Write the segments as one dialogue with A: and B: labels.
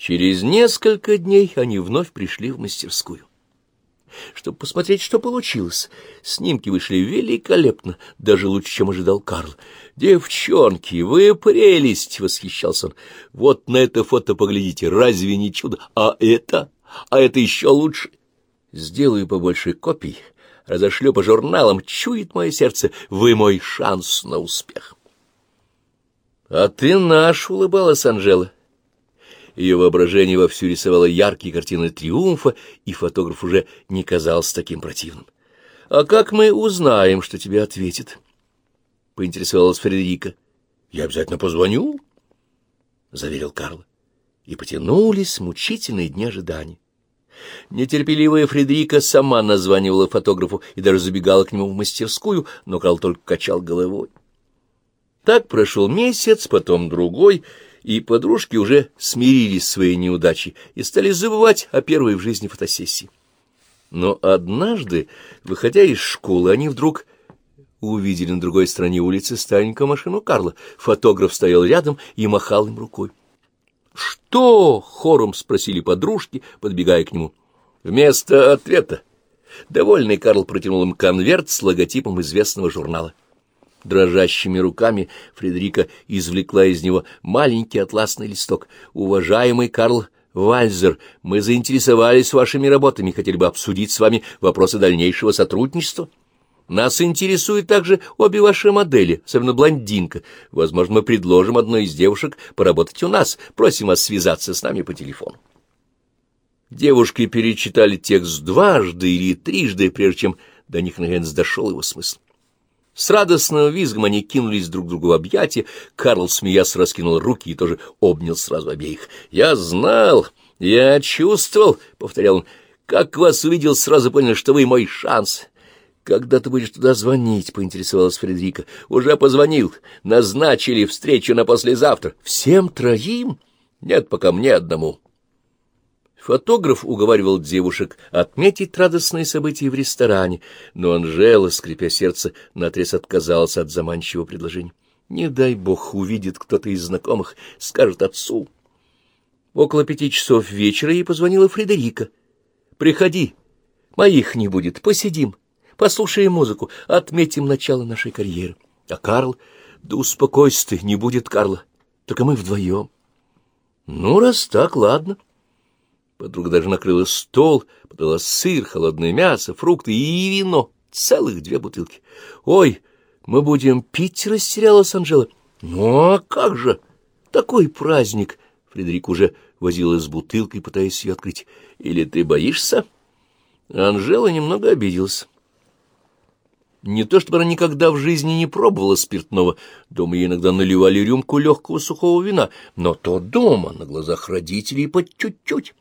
A: Через несколько дней они вновь пришли в мастерскую. Чтобы посмотреть, что получилось, снимки вышли великолепно, даже лучше, чем ожидал Карл. «Девчонки, вы прелесть!» — восхищался он. «Вот на это фото поглядите, разве не чудо? А это? А это еще лучше!» «Сделаю побольше копий, разошлю по журналам, чует мое сердце, вы мой шанс на успех». «А ты наш!» — улыбалась Анжела. Ее воображение вовсю рисовало яркие картины триумфа, и фотограф уже не казался таким противным. — А как мы узнаем, что тебе ответит? — поинтересовалась Фредерика. — Я обязательно позвоню, — заверил Карл. И потянулись мучительные дни ожидания. Нетерпеливая Фредерика сама названивала фотографу и даже забегала к нему в мастерскую, но Карл только качал головой. Так прошел месяц, потом другой — и подружки уже смирились с своей неудачей и стали забывать о первой в жизни фотосессии. Но однажды, выходя из школы, они вдруг увидели на другой стороне улицы старенькую машину Карла. Фотограф стоял рядом и махал им рукой. «Что?» — хором спросили подружки, подбегая к нему. Вместо ответа довольный Карл протянул им конверт с логотипом известного журнала. Дрожащими руками Фредерика извлекла из него маленький атласный листок. «Уважаемый Карл Вальзер, мы заинтересовались вашими работами, хотели бы обсудить с вами вопросы дальнейшего сотрудничества. Нас интересуют также обе ваши модели, особенно блондинка. Возможно, мы предложим одной из девушек поработать у нас. Просим вас связаться с нами по телефону». Девушки перечитали текст дважды или трижды, прежде чем до них наконец дошел его смысл. С радостным визгом они кинулись друг другу в объятия. Карл, смеясь, раскинул руки и тоже обнял сразу обеих. «Я знал, я чувствовал», — повторял он, — «как вас увидел, сразу понял, что вы мой шанс». «Когда ты будешь туда звонить?» — поинтересовалась Фредерика. «Уже позвонил. Назначили встречу на послезавтра. Всем троим?» «Нет, пока мне одному». Фотограф уговаривал девушек отметить радостные события в ресторане, но Анжела, скрипя сердце, наотрез отказалась от заманчивого предложения. Не дай бог увидит кто-то из знакомых, скажет отцу. Около пяти часов вечера ей позвонила Фредерика. «Приходи, моих не будет, посидим, послушаем музыку, отметим начало нашей карьеры». А Карл, да успокойся ты, не будет Карла, только мы вдвоем. Ну, раз так, ладно. Подруга даже накрыла стол, подала сыр, холодное мясо, фрукты и вино, целых две бутылки. «Ой, мы будем пить?» — растерялась Анжела. «Ну, а как же? Такой праздник!» Фредерик уже возилась с бутылкой, пытаясь ее открыть. «Или ты боишься?» Анжела немного обиделась. Не то чтобы она никогда в жизни не пробовала спиртного, дома ей иногда наливали рюмку легкого сухого вина, но то дома, на глазах родителей, по чуть-чуть.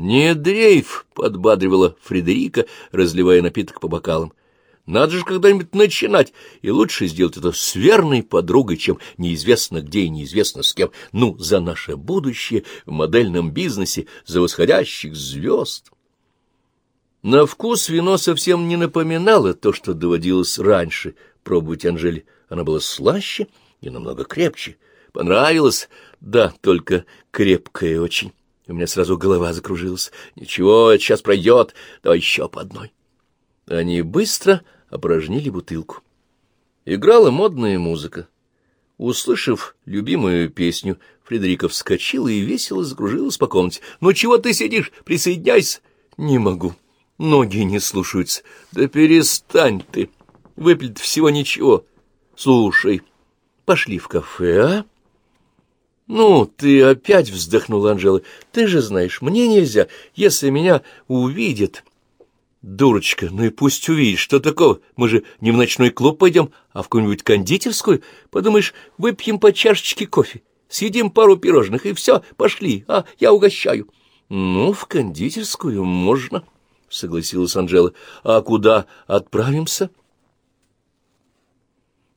A: «Не дрейф!» — подбадривала Фредерика, разливая напиток по бокалам. «Надо же когда-нибудь начинать, и лучше сделать это с верной подругой, чем неизвестно где и неизвестно с кем. Ну, за наше будущее в модельном бизнесе, за восходящих звезд!» На вкус вино совсем не напоминало то, что доводилось раньше пробовать Анжели. Оно было слаще и намного крепче. Понравилось? Да, только крепкое очень. У меня сразу голова закружилась. Ничего, сейчас пройдет. Давай еще по одной. Они быстро опорожнили бутылку. Играла модная музыка. Услышав любимую песню, Фредерика вскочила и весело закружилась по комнате. «Ну чего ты сидишь? Присоединяйся!» «Не могу. Ноги не слушаются. Да перестань ты. Выпить всего ничего. Слушай, пошли в кафе, а?» «Ну, ты опять вздохнула Анжела. Ты же знаешь, мне нельзя, если меня увидят». «Дурочка, ну и пусть увидит, что такого? Мы же не в ночной клуб пойдем, а в какую-нибудь кондитерскую. Подумаешь, выпьем по чашечке кофе, съедим пару пирожных, и все, пошли, а я угощаю». «Ну, в кондитерскую можно», — согласилась Анжела. «А куда отправимся?»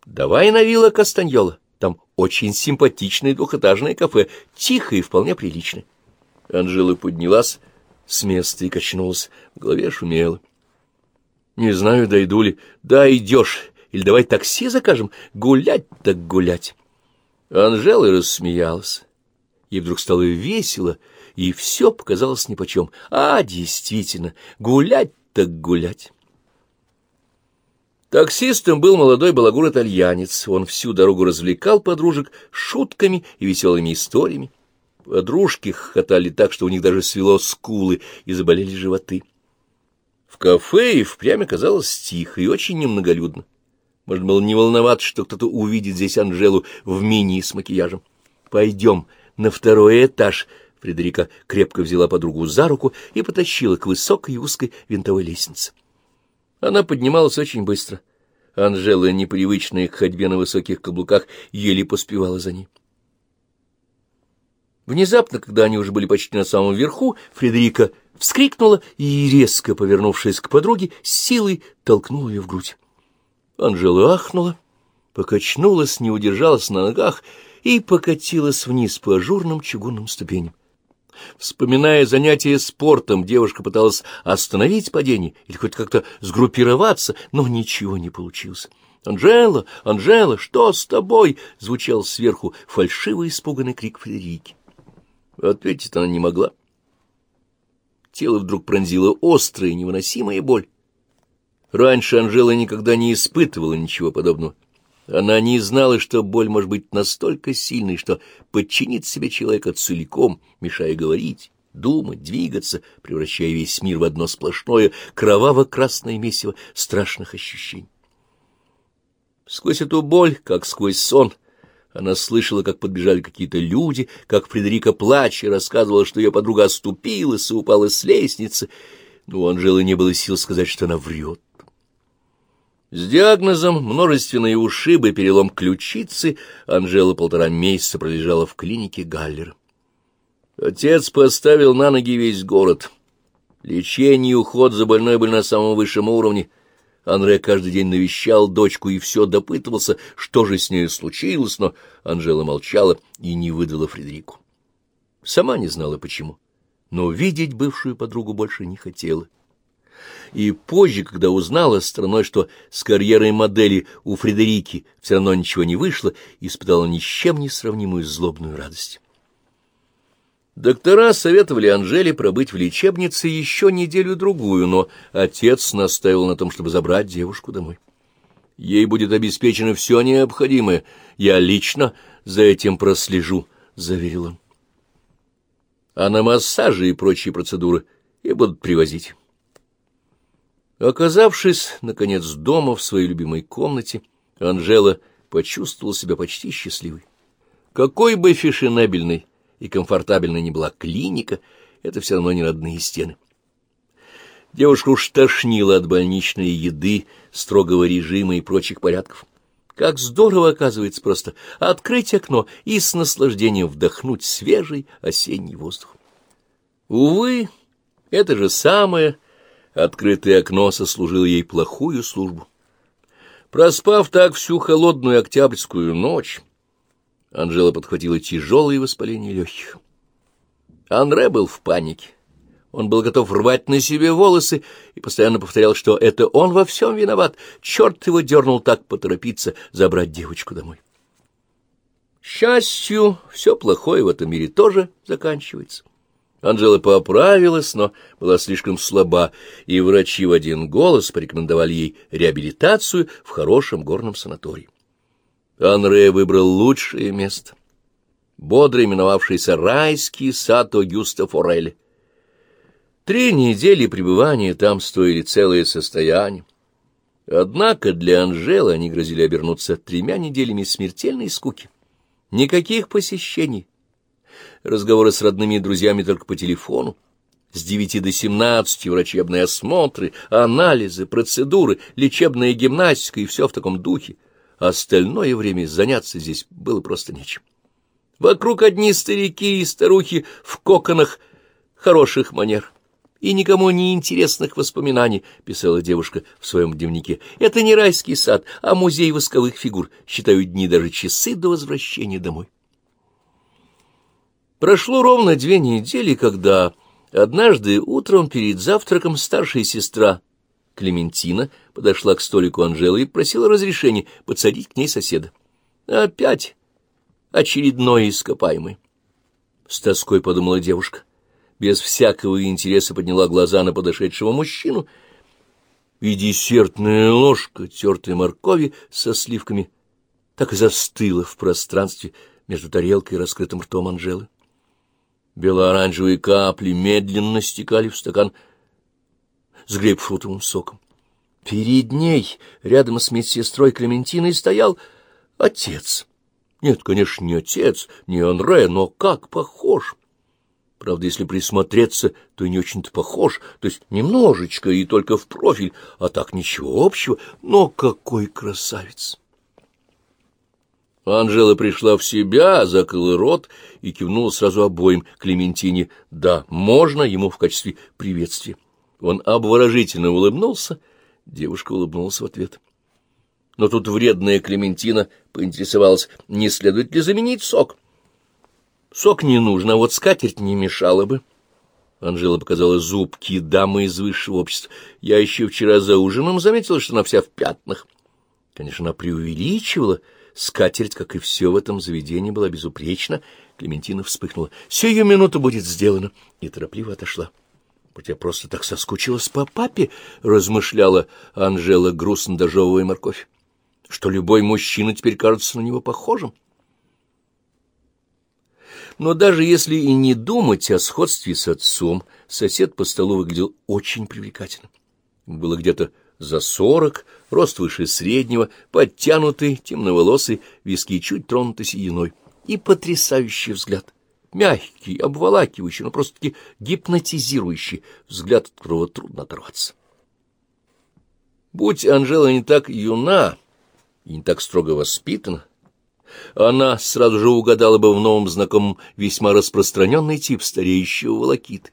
A: «Давай на вилла Кастаньола. Там очень симпатичное двухэтажное кафе, тихое и вполне приличное. Анжела поднялась с места и качнулась, в голове шумело. Не знаю, дойду ли. Да, идешь. Или давай такси закажем. Гулять так гулять. Анжела рассмеялась. Ей вдруг стало весело, и все показалось нипочем. А, действительно, гулять так гулять. Таксистом был молодой балагур-итальянец. Он всю дорогу развлекал подружек шутками и веселыми историями. Подружки хохотали так, что у них даже свело скулы и заболели животы. В кафе и впрямь оказалось тихо и очень немноголюдно. Можно было не волноваться, что кто-то увидит здесь Анжелу в мини с макияжем. «Пойдем на второй этаж», — Фредерика крепко взяла подругу за руку и потащила к высокой и узкой винтовой лестнице. Она поднималась очень быстро. Анжела, непривычная к ходьбе на высоких каблуках, еле поспевала за ней. Внезапно, когда они уже были почти на самом верху, Фредерика вскрикнула и, резко повернувшись к подруге, с силой толкнула ее в грудь. Анжела ахнула, покачнулась, не удержалась на ногах и покатилась вниз по ажурным чугунным ступеням. Вспоминая занятия спортом, девушка пыталась остановить падение или хоть как-то сгруппироваться, но ничего не получилось. «Анжела! Анжела! Что с тобой?» — звучал сверху фальшивый испуганный крик Фредерики. Ответить она не могла. Тело вдруг пронзило острая невыносимая боль. Раньше Анжела никогда не испытывала ничего подобного. Она не знала, что боль может быть настолько сильной, что подчинит себе человека целиком, мешая говорить, думать, двигаться, превращая весь мир в одно сплошное кроваво-красное месиво страшных ощущений. Сквозь эту боль, как сквозь сон, она слышала, как подбежали какие-то люди, как Фредерика плача рассказывала, что ее подруга оступилась и упала с лестницы, но у Анжелы не было сил сказать, что она врет. С диагнозом множественные ушибы, перелом ключицы Анжела полтора месяца пролежала в клинике Галлера. Отец поставил на ноги весь город. Лечение и уход за больной были на самом высшем уровне. Анре каждый день навещал дочку и все допытывался, что же с ней случилось, но Анжела молчала и не выдала Фредерику. Сама не знала почему, но видеть бывшую подругу больше не хотела и позже, когда узнала страной, что с карьерой модели у Фредерики все равно ничего не вышло, испытала ни с чем не сравнимую злобную радость. Доктора советовали Анжеле пробыть в лечебнице еще неделю-другую, но отец настаивал на том, чтобы забрать девушку домой. Ей будет обеспечено все необходимое. Я лично за этим прослежу, — заверил он. А на массажи и прочие процедуры и будут привозить. Оказавшись, наконец, дома в своей любимой комнате, Анжела почувствовала себя почти счастливой. Какой бы фешенебельной и комфортабельной ни была клиника, это все равно не родные стены. Девушка уж тошнила от больничной еды, строгого режима и прочих порядков. Как здорово, оказывается, просто открыть окно и с наслаждением вдохнуть свежий осенний воздух. Увы, это же самое Открытое окно сослужило ей плохую службу. Проспав так всю холодную октябрьскую ночь, Анжела подхватила тяжелые воспаления легких. Анре был в панике. Он был готов рвать на себе волосы и постоянно повторял, что это он во всем виноват. Черт его дернул так поторопиться забрать девочку домой. Счастью, все плохое в этом мире тоже заканчивается. Анжела поправилась, но была слишком слаба, и врачи в один голос порекомендовали ей реабилитацию в хорошем горном санатории. Анре выбрал лучшее место, бодро именовавшийся райский сад Огюста Форелли. Три недели пребывания там стоили целое состояние. Однако для Анжелы они грозили обернуться тремя неделями смертельной скуки. Никаких посещений, разговоры с родными и друзьями только по телефону. С девяти до семнадцати врачебные осмотры, анализы, процедуры, лечебная гимнастика и все в таком духе. Остальное время заняться здесь было просто нечем. Вокруг одни старики и старухи в коконах хороших манер и никому не интересных воспоминаний, — писала девушка в своем дневнике. Это не райский сад, а музей восковых фигур. Считаю дни даже часы до возвращения домой. Прошло ровно две недели, когда однажды утром перед завтраком старшая сестра Клементина подошла к столику Анжелы и просила разрешения подсадить к ней соседа. Опять очередной ископаемый. с тоской подумала девушка. Без всякого интереса подняла глаза на подошедшего мужчину, и десертная ложка тертой моркови со сливками так и застыла в пространстве между тарелкой и раскрытым ртом Анжелы. Бело-оранжевые капли медленно стекали в стакан с грейпфрутовым соком. Перед ней, рядом с медсестрой Клементиной, стоял отец. Нет, конечно, не отец, не Анре, но как похож. Правда, если присмотреться, то и не очень-то похож, то есть немножечко и только в профиль, а так ничего общего, но какой красавец! Анжела пришла в себя, закрыла рот и кивнула сразу обоим Клементине. Да, можно ему в качестве приветствия. Он обворожительно улыбнулся, девушка улыбнулась в ответ. Но тут вредная Клементина поинтересовалась, не следует ли заменить сок. Сок не нужно, а вот скатерть не мешала бы. Анжела показала зубки дамы из высшего общества. Я еще вчера за ужином заметила, что она вся в пятнах. Конечно, она преувеличивала. Скатерть, как и все в этом заведении, была безупречна. Клементина вспыхнула. «Сию минуту будет сделано!» И торопливо отошла. «Вот я просто так соскучилась по папе!» — размышляла Анжела, грустно дожевывая морковь. «Что любой мужчина теперь кажется на него похожим?» Но даже если и не думать о сходстве с отцом, сосед по столу выглядел очень привлекательно. Было где-то за сорок, рост выше среднего, подтянутый, темноволосый, виски чуть тронуты сединой. И потрясающий взгляд. Мягкий, обволакивающий, но просто-таки гипнотизирующий взгляд, от которого трудно оторваться. Будь Анжела не так юна и не так строго воспитана, она сразу же угадала бы в новом знакомом весьма распространенный тип стареющего волокиты.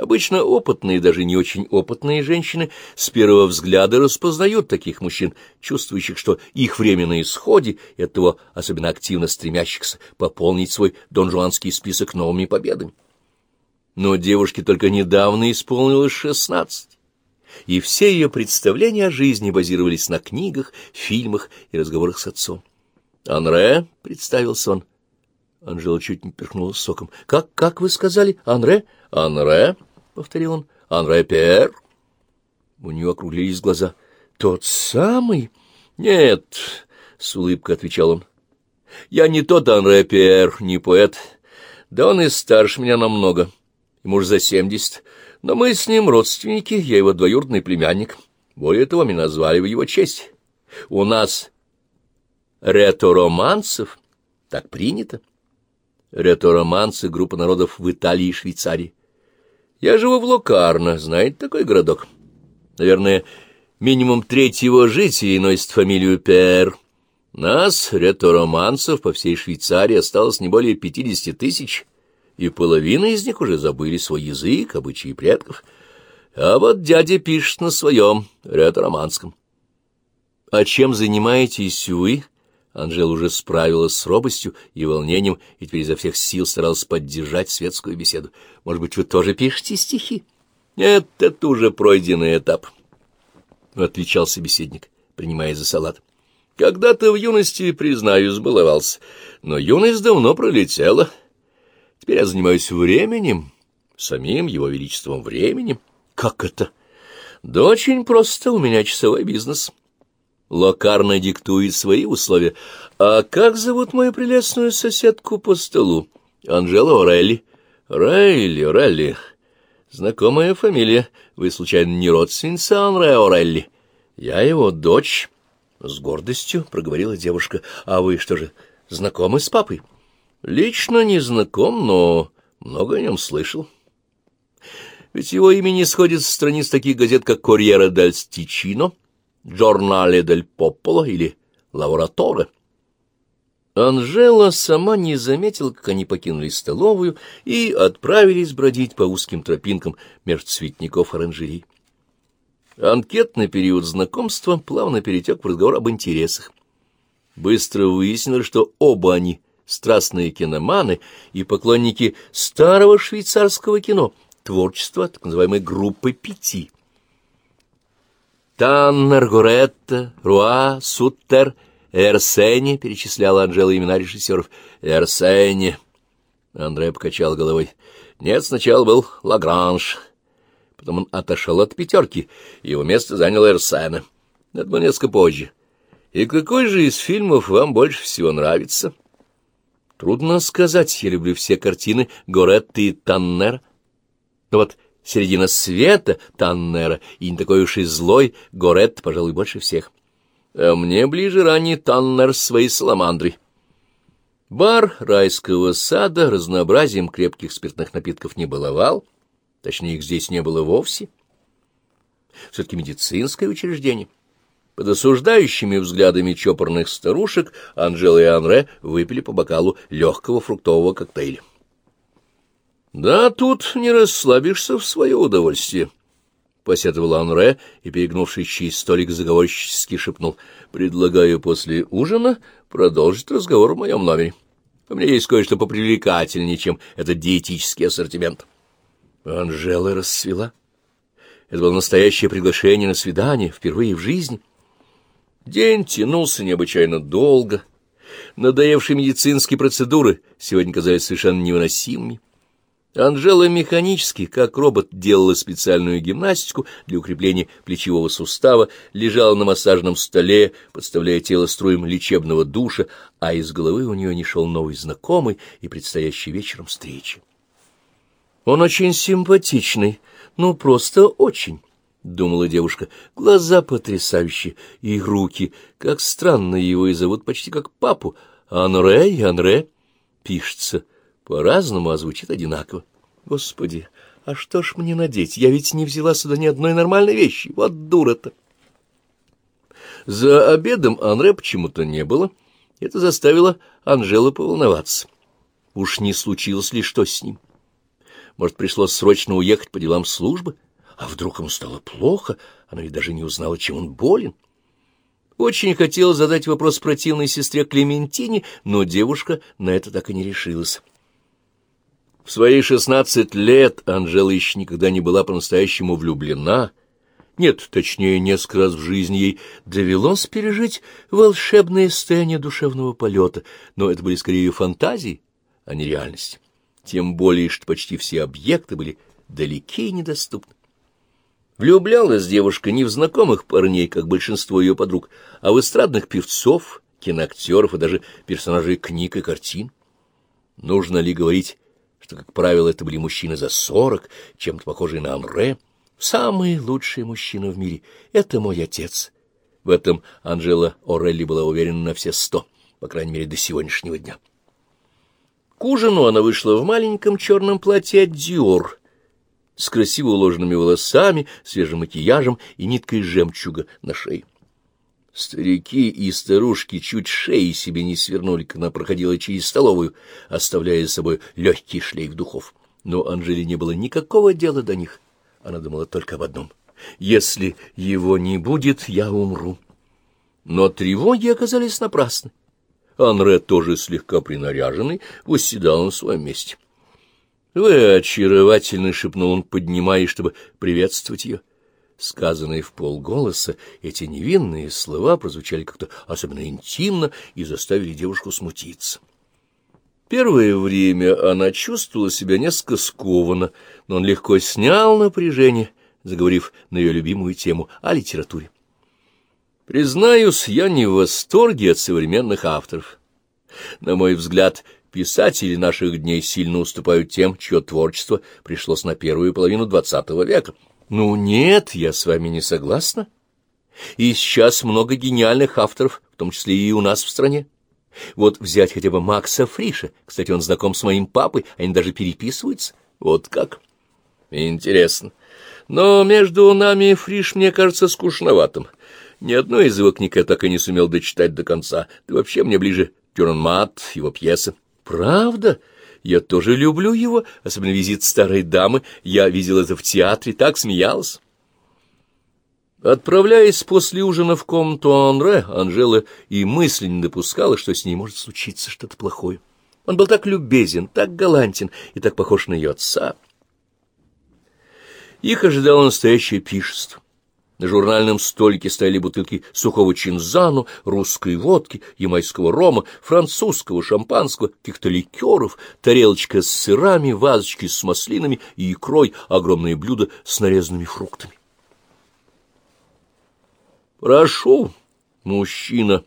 A: Обычно опытные, даже не очень опытные женщины с первого взгляда распознают таких мужчин, чувствующих, что их время на исходе, и оттого особенно активно стремящихся пополнить свой донжуанский список новыми победами. Но девушке только недавно исполнилось шестнадцать, и все ее представления о жизни базировались на книгах, фильмах и разговорах с отцом. «Анре?» — представился он. Анжела чуть не перхнула соком. «Как, как вы сказали? Анре?» «Анре?» — повторил он. «Анре Пер?» У нее округлились глаза. «Тот самый?» «Нет», — с улыбкой отвечал он. «Я не тот Анре Пер, не поэт. Да он и старше меня намного. Ему уже за семьдесят. Но мы с ним родственники, я его двоюродный племянник. Более того, меня назвали в его честь. У нас ретороманцев так принято. Ретороманцы — группа народов в Италии и Швейцарии. Я живу в Локарно, знаете такой городок? Наверное, минимум треть его жителей носит фамилию Пер. Нас, ретороманцев, по всей Швейцарии осталось не более пятидесяти тысяч, и половина из них уже забыли свой язык, обычаи предков. А вот дядя пишет на своем ретороманском. — А чем занимаетесь вы? Анжела уже справилась с робостью и волнением, и теперь изо всех сил старалась поддержать светскую беседу. «Может быть, вы тоже пишете стихи?» «Нет, это уже пройденный этап», — отвечал собеседник, принимая за салат. «Когда-то в юности, признаюсь, баловался, но юность давно пролетела. Теперь я занимаюсь временем, самим его величеством временем». «Как это?» «Да очень просто, у меня часовой бизнес». Локарно диктует свои условия. А как зовут мою прелестную соседку по столу? Анжела Орелли. Рейли, Орелли. Знакомая фамилия. Вы, случайно, не родственница Анре Орелли? Я его дочь. С гордостью проговорила девушка. А вы что же, знакомы с папой? Лично не знаком, но много о нем слышал. Ведь его имя не сходит с страниц таких газет, как «Корьера дель Стичино», Джорнале дель Попполо или Лаураторе. Анжела сама не заметила, как они покинули столовую и отправились бродить по узким тропинкам между цветников оранжерей. Анкетный период знакомства плавно перетек в разговор об интересах. Быстро выяснилось, что оба они страстные киноманы и поклонники старого швейцарского кино, творчества так называемой группы пяти — Таннер, Горетта, Руа, Суттер, Эрсени, перечисляла Анжела имена режиссеров. Эрсени. Андре покачал головой. Нет, сначала был Лагранж. Потом он отошел от пятерки, и его место занял Эрсена. Это было несколько позже. И какой же из фильмов вам больше всего нравится? Трудно сказать, я люблю все картины Горетты и Таннера. Но вот середина света Таннера и не такой уж и злой Горетт, пожалуй, больше всех. А мне ближе ранний Таннер своей саламандрой. Бар райского сада разнообразием крепких спиртных напитков не баловал, точнее, их здесь не было вовсе. Все-таки медицинское учреждение. Под осуждающими взглядами чопорных старушек Анжела и Анре выпили по бокалу легкого фруктового коктейля. «Да, тут не расслабишься в свое удовольствие», — посетовал Анре и, перегнувшись через столик, заговорчески шепнул. «Предлагаю после ужина продолжить разговор в моем номере. У меня есть кое-что попривлекательнее, чем этот диетический ассортимент». Анжела расцвела. Это было настоящее приглашение на свидание, впервые в жизни. День тянулся необычайно долго. Надоевшие медицинские процедуры сегодня казались совершенно невыносимыми. Анжела механически, как робот, делала специальную гимнастику для укрепления плечевого сустава, лежала на массажном столе, подставляя тело струем лечебного душа, а из головы у нее не шел новый знакомый и предстоящий вечером встречи. Он очень симпатичный, ну, просто очень, — думала девушка. Глаза потрясающие, и руки, как странно его и зовут почти как папу. Анре, Анре, пишется по-разному, а звучит одинаково. Господи, а что ж мне надеть? Я ведь не взяла сюда ни одной нормальной вещи. Вот дура-то. За обедом Анре почему-то не было. Это заставило Анжелу поволноваться. Уж не случилось ли что с ним? Может, пришлось срочно уехать по делам службы? А вдруг ему стало плохо? Она ведь даже не узнала, чем он болен. Очень хотела задать вопрос противной сестре Клементине, но девушка на это так и не решилась. В свои шестнадцать лет Анжела еще никогда не была по-настоящему влюблена. Нет, точнее, несколько раз в жизни ей довелось пережить волшебное состояние душевного полета, но это были скорее ее фантазии, а не реальность. Тем более, что почти все объекты были далеки и недоступны. Влюблялась девушка не в знакомых парней, как большинство ее подруг, а в эстрадных певцов, киноактеров и даже персонажей книг и картин. Нужно ли говорить что, как правило, это были мужчины за сорок, чем-то похожие на Анре. Самый лучший мужчина в мире — это мой отец. В этом Анжела Орелли была уверена на все сто, по крайней мере, до сегодняшнего дня. К ужину она вышла в маленьком черном платье от Диор, с красиво уложенными волосами, свежим макияжем и ниткой жемчуга на шее. Старики и старушки чуть шеи себе не свернули, когда проходила через столовую, оставляя за собой легкий шлейф духов. Но Анжеле не было никакого дела до них. Она думала только об одном. «Если его не будет, я умру». Но тревоги оказались напрасны. Анре, тоже слегка принаряженный, восседал на своем месте. «Вы очаровательно!» — шепнул он, поднимаясь, чтобы приветствовать ее. Сказанные в полголоса, эти невинные слова прозвучали как-то особенно интимно и заставили девушку смутиться. Первое время она чувствовала себя несколько скованно, но он легко снял напряжение, заговорив на ее любимую тему о литературе. Признаюсь, я не в восторге от современных авторов. На мой взгляд, писатели наших дней сильно уступают тем, чье творчество пришлось на первую половину двадцатого века — ну нет, я с вами не согласна. И сейчас много гениальных авторов, в том числе и у нас в стране. Вот взять хотя бы Макса Фриша. Кстати, он знаком с моим папой, они даже переписываются. Вот как. Интересно. Но между нами Фриш мне кажется скучноватым. Ни одной из его книг я так и не сумел дочитать до конца. Да вообще мне ближе Тюрнмат, его пьеса. Правда? Я тоже люблю его, особенно визит старой дамы. Я видел это в театре, так смеялась. Отправляясь после ужина в комнату Анре, Анжела и мысли не допускала, что с ней может случиться что-то плохое. Он был так любезен, так галантен и так похож на ее отца. Их ожидало настоящее пишество. На журнальном столике стояли бутылки сухого чинзану, русской водки, ямайского рома, французского шампанского, каких-то ликеров, тарелочка с сырами, вазочки с маслинами и икрой, огромное блюдо с нарезанными фруктами. «Прошу!» — мужчина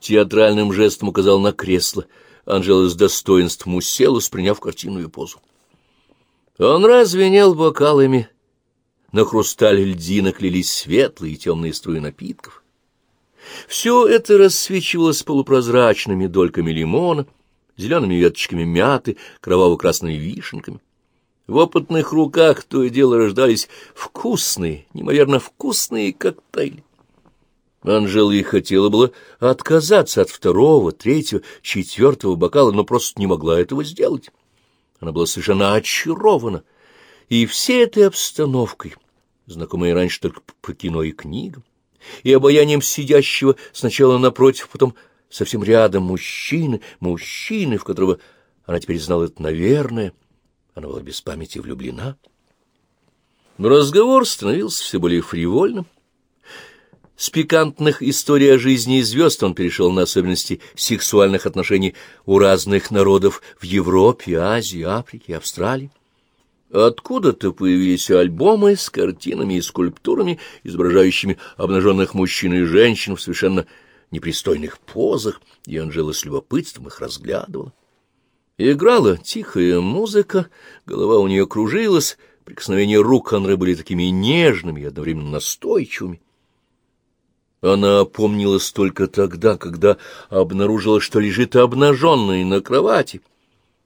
A: театральным жестом указал на кресло. Анжела с достоинством уселась, приняв картинную позу. Он развенел бокалами на хрустале льдинок лились светлые и темные струи напитков. Все это рассвечивалось полупрозрачными дольками лимона, зелеными веточками мяты, кроваво-красными вишенками. В опытных руках то и дело рождались вкусные, неимоверно вкусные коктейли. Анжела и хотела было отказаться от второго, третьего, четвертого бокала, но просто не могла этого сделать. Она была совершенно очарована — и всей этой обстановкой, знакомой раньше только по кино и книгам, и обаянием сидящего сначала напротив, потом совсем рядом мужчины, мужчины, в которого она теперь знала это, наверное, она была без памяти влюблена. Но разговор становился все более фривольным. С пикантных историй о жизни и звезд он перешел на особенности сексуальных отношений у разных народов в Европе, Азии, Африке, Австралии. Откуда-то появились альбомы с картинами и скульптурами, изображающими обнаженных мужчин и женщин в совершенно непристойных позах, и Анжела с любопытством их разглядывала. Играла тихая музыка, голова у нее кружилась, прикосновения рук Анры были такими нежными и одновременно настойчивыми. Она опомнилась только тогда, когда обнаружила, что лежит обнаженной на кровати —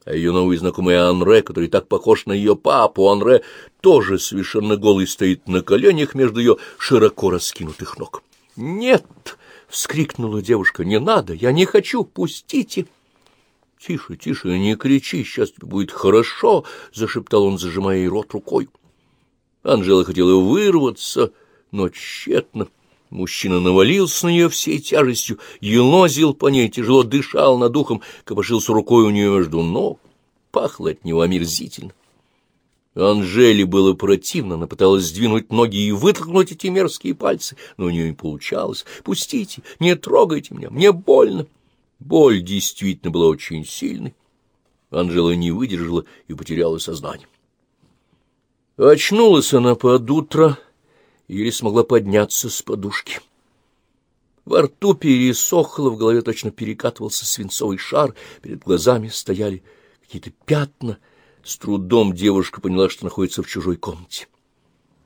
A: а ее новый знакомый Анре, который так похож на ее папу, Анре тоже совершенно голый стоит на коленях между ее широко раскинутых ног. «Нет!» — вскрикнула девушка. «Не надо! Я не хочу! Пустите!» «Тише, тише, не кричи, сейчас будет хорошо!» — зашептал он, зажимая ей рот рукой. Анжела хотела вырваться, но тщетно. Мужчина навалился на нее всей тяжестью, елозил по ней, тяжело дышал над ухом, копошился рукой у нее между ног. Пахло от него омерзительно. Анжеле было противно, она пыталась сдвинуть ноги и вытолкнуть эти мерзкие пальцы, но у нее не получалось. «Пустите, не трогайте меня, мне больно». Боль действительно была очень сильной. Анжела не выдержала и потеряла сознание. Очнулась она под утро еле смогла подняться с подушки. Во рту пересохло, в голове точно перекатывался свинцовый шар, перед глазами стояли какие-то пятна. С трудом девушка поняла, что находится в чужой комнате.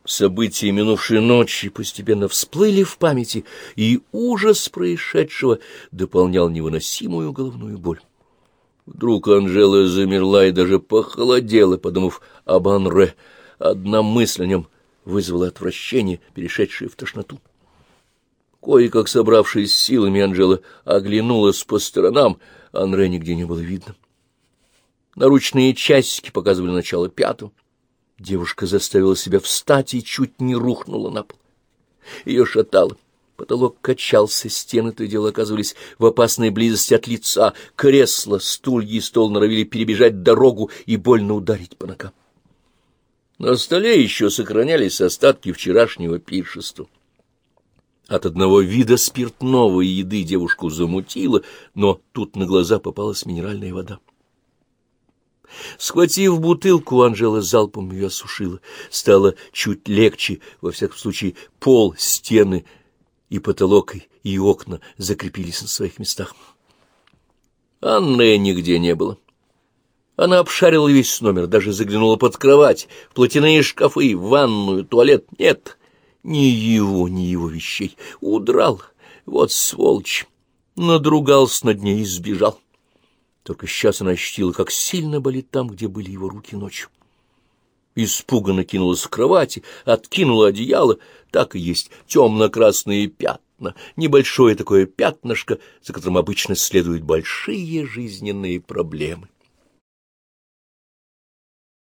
A: События минувшей ночи постепенно всплыли в памяти, и ужас происшедшего дополнял невыносимую головную боль. Вдруг Анжела замерла и даже похолодела, подумав об Анре. Одна мысль о нем вызвало отвращение, перешедшее в тошноту. Кое-как собравшись с силами, Анжела оглянулась по сторонам, Анре нигде не было видно. Наручные часики показывали начало пятого. Девушка заставила себя встать и чуть не рухнула на пол. Ее шатало. Потолок качался, стены то и дело оказывались в опасной близости от лица, кресла, стулья и стол норовили перебежать дорогу и больно ударить по ногам. На столе еще сохранялись остатки вчерашнего пиршества. От одного вида спиртного и еды девушку замутило, но тут на глаза попалась минеральная вода. Схватив бутылку, Анжела залпом ее осушила. Стало чуть легче, во всяком случае, пол, стены и потолок, и окна закрепились на своих местах. Анны нигде не было. Она обшарила весь номер, даже заглянула под кровать, в платяные шкафы, в ванную, туалет. Нет, ни его, ни его вещей. Удрал, вот сволочь. Надругался над ней и сбежал. Только сейчас она ощутила, как сильно болит там, где были его руки ночью. Испуганно кинулась в кровати, откинула одеяло. Так и есть темно-красные пятна, небольшое такое пятнышко, за которым обычно следуют большие жизненные проблемы.